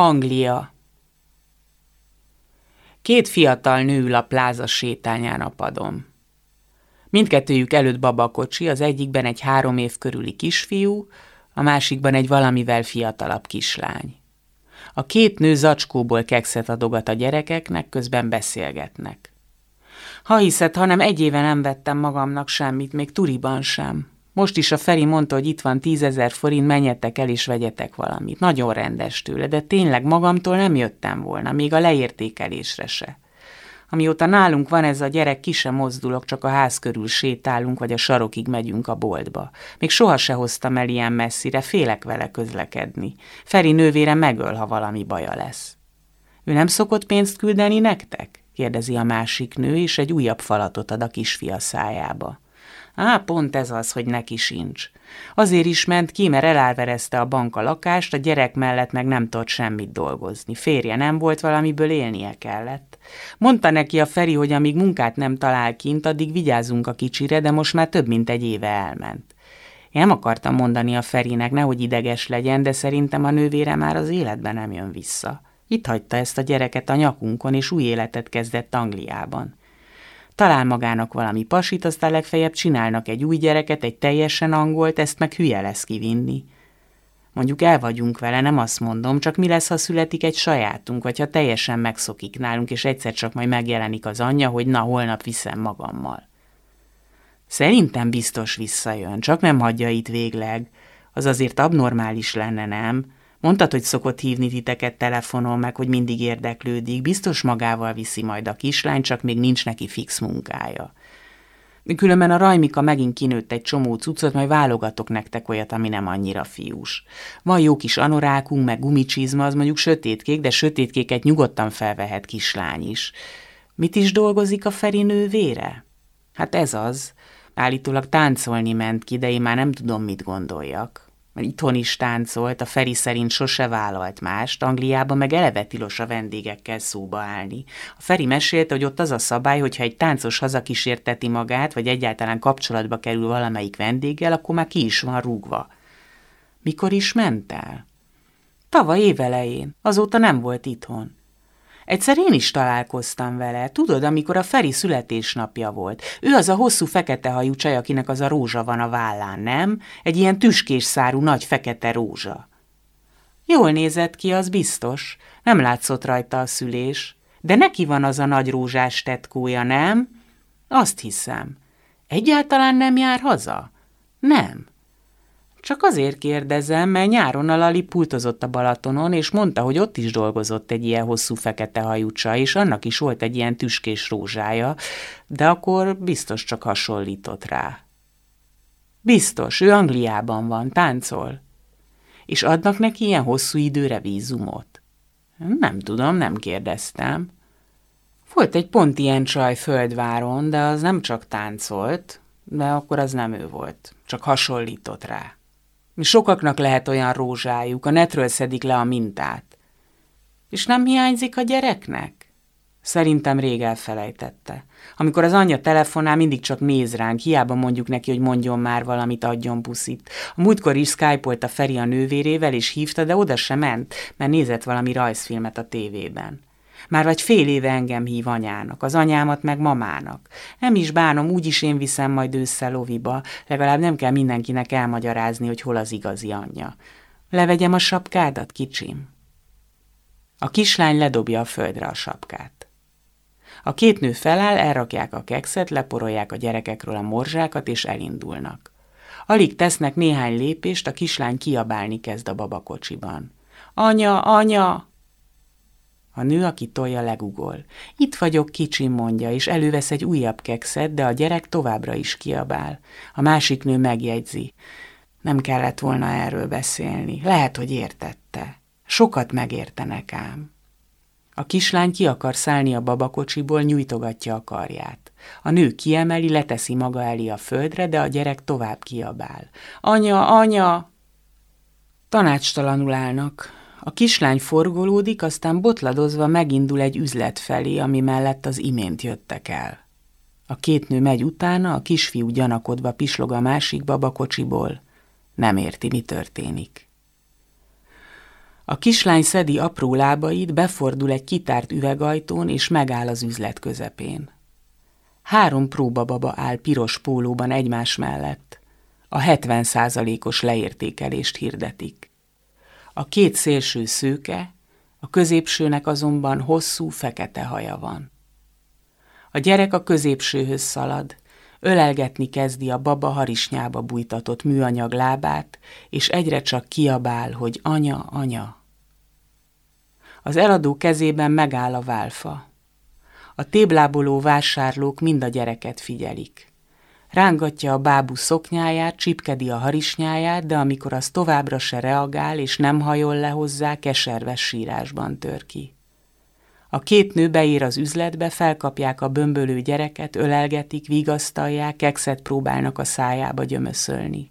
Anglia Két fiatal nő ül a pláza sétányán a padon. Mindkettőjük előtt babakocsi, az egyikben egy három év körüli kisfiú, a másikban egy valamivel fiatalabb kislány. A két nő zacskóból kekszet adogat a gyerekeknek, közben beszélgetnek. Ha hiszed, hanem egy éve nem vettem magamnak semmit, még turiban sem. Most is a Feri mondta, hogy itt van tízezer forint, menjetek el és vegyetek valamit. Nagyon rendes tőle, de tényleg magamtól nem jöttem volna, még a leértékelésre se. Amióta nálunk van ez a gyerek, ki sem mozdulok, csak a ház körül sétálunk, vagy a sarokig megyünk a boltba. Még soha se hoztam el ilyen messzire, félek vele közlekedni. Feri nővére megöl, ha valami baja lesz. Ő nem szokott pénzt küldeni nektek? kérdezi a másik nő, és egy újabb falatot ad a kisfia szájába. Á, pont ez az, hogy neki sincs. Azért is ment ki, mert elárverezte a bank a lakást, a gyerek mellett meg nem tudott semmit dolgozni. Férje nem volt, valamiből élnie kellett. Mondta neki a Feri, hogy amíg munkát nem talál kint, addig vigyázunk a kicsire, de most már több mint egy éve elment. Én nem akartam mondani a Ferinek, nehogy ideges legyen, de szerintem a nővére már az életben nem jön vissza. Itt hagyta ezt a gyereket a nyakunkon, és új életet kezdett Angliában. Talál magának valami pasit, aztán legfeljebb csinálnak egy új gyereket, egy teljesen angolt, ezt meg hülye lesz kivinni. Mondjuk el vagyunk vele, nem azt mondom, csak mi lesz, ha születik egy sajátunk, vagy ha teljesen megszokik nálunk, és egyszer csak majd megjelenik az anyja, hogy na, holnap viszem magammal. Szerintem biztos visszajön, csak nem hagyja itt végleg. Az azért abnormális lenne, nem? Mondtad, hogy szokott hívni titeket telefonon, meg hogy mindig érdeklődik. Biztos magával viszi majd a kislány, csak még nincs neki fix munkája. Különben a Rajmika megint kinőtt egy csomó cuccot, majd válogatok nektek olyat, ami nem annyira fiús. Van jó kis anorákunk, meg gumicsizma, az mondjuk sötétkék, de sötétkéket nyugodtan felvehet kislány is. Mit is dolgozik a Feri nővére? Hát ez az. Állítólag táncolni ment ki, de én már nem tudom, mit gondoljak itthon is táncolt, a Feri szerint sose vállalt mást, Angliában meg eleve tilos a vendégekkel szóba állni. A Feri mesélte, hogy ott az a szabály, hogyha egy táncos hazakísérteti magát, vagy egyáltalán kapcsolatba kerül valamelyik vendéggel, akkor már ki is van rúgva. Mikor is ment el? Tavaly évelején, azóta nem volt itthon. Egyszer én is találkoztam vele, tudod, amikor a Feri születésnapja volt. Ő az a hosszú fekete hajú csaj, akinek az a rózsa van a vállán, nem? Egy ilyen tüskés szárú nagy fekete rózsa. Jól nézett ki, az biztos. Nem látszott rajta a szülés. De neki van az a nagy rózsás tetkója, nem? Azt hiszem. Egyáltalán nem jár haza? Nem. Csak azért kérdezem, mert nyáron a Lali pultozott a Balatonon, és mondta, hogy ott is dolgozott egy ilyen hosszú fekete hajucsa, és annak is volt egy ilyen tüskés rózsája, de akkor biztos csak hasonlított rá. Biztos, ő Angliában van, táncol. És adnak neki ilyen hosszú időre vízumot? Nem tudom, nem kérdeztem. Volt egy pont ilyen csaj földváron, de az nem csak táncolt, de akkor az nem ő volt, csak hasonlított rá. Sokaknak lehet olyan rózsájuk, a netről szedik le a mintát. És nem hiányzik a gyereknek? Szerintem rég elfelejtette. Amikor az anyja telefonál, mindig csak néz ránk, hiába mondjuk neki, hogy mondjon már valamit, adjon puszit. A múltkor is skype a Feri a nővérével, és hívta, de oda sem ment, mert nézett valami rajzfilmet a tévében. Már vagy fél éve engem hív anyának, az anyámat meg mamának. Nem is bánom, úgyis én viszem majd ősszel loviba, legalább nem kell mindenkinek elmagyarázni, hogy hol az igazi anyja. Levegyem a sapkádat, kicsim? A kislány ledobja a földre a sapkát. A két nő feláll, elrakják a kekszet, leporolják a gyerekekről a morzsákat, és elindulnak. Alig tesznek néhány lépést, a kislány kiabálni kezd a babakocsiban. Anya, anya! A nő, aki tolja, legugol. Itt vagyok, kicsi, mondja, és elővesz egy újabb kekszet, de a gyerek továbbra is kiabál. A másik nő megjegyzi. Nem kellett volna erről beszélni. Lehet, hogy értette. Sokat megértenek ám. A kislány ki akar szállni a babakocsiból, nyújtogatja a karját. A nő kiemeli, leteszi maga elé a földre, de a gyerek tovább kiabál. Anya, anya! Tanácstalanul állnak. A kislány forgolódik, aztán botladozva megindul egy üzlet felé, ami mellett az imént jöttek el. A két nő megy utána, a kisfiú gyanakodva pislog a másik babakocsiból. Nem érti, mi történik. A kislány szedi apró lábait, befordul egy kitárt üvegajtón, és megáll az üzlet közepén. Három próbababa áll piros pólóban egymás mellett. A 70 százalékos leértékelést hirdetik. A két szélső szőke, a középsőnek azonban hosszú fekete haja van. A gyerek a középsőhöz szalad, ölelgetni kezdi a baba harisnyába bújtatott műanyag lábát, és egyre csak kiabál, hogy anya, anya. Az eladó kezében megáll a válfa. A tébláboló vásárlók mind a gyereket figyelik. Rángatja a bábú szoknyáját, csipkedi a harisnyáját, de amikor az továbbra se reagál és nem hajol le hozzá, keserves sírásban tör ki. A két nő beér az üzletbe, felkapják a bömbölő gyereket, ölelgetik, vigasztalják, kekszet próbálnak a szájába gyömöszölni.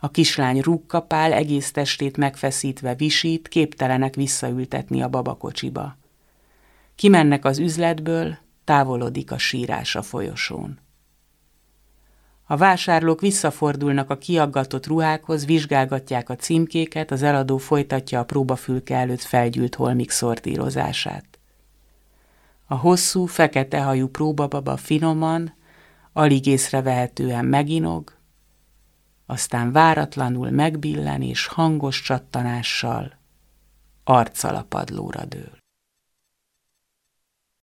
A kislány rúgkapál, egész testét megfeszítve visít, képtelenek visszaültetni a babakocsiba. Kimennek az üzletből, távolodik a sírás a folyosón. A vásárlók visszafordulnak a kiaggatott ruhákhoz, vizsgálgatják a címkéket, az eladó folytatja a próbafülke előtt felgyűlt holmik szortírozását. A hosszú, fekete hajú próbababa finoman, alig észrevehetően meginog, aztán váratlanul megbillen és hangos csattanással arccal a padlóra dől.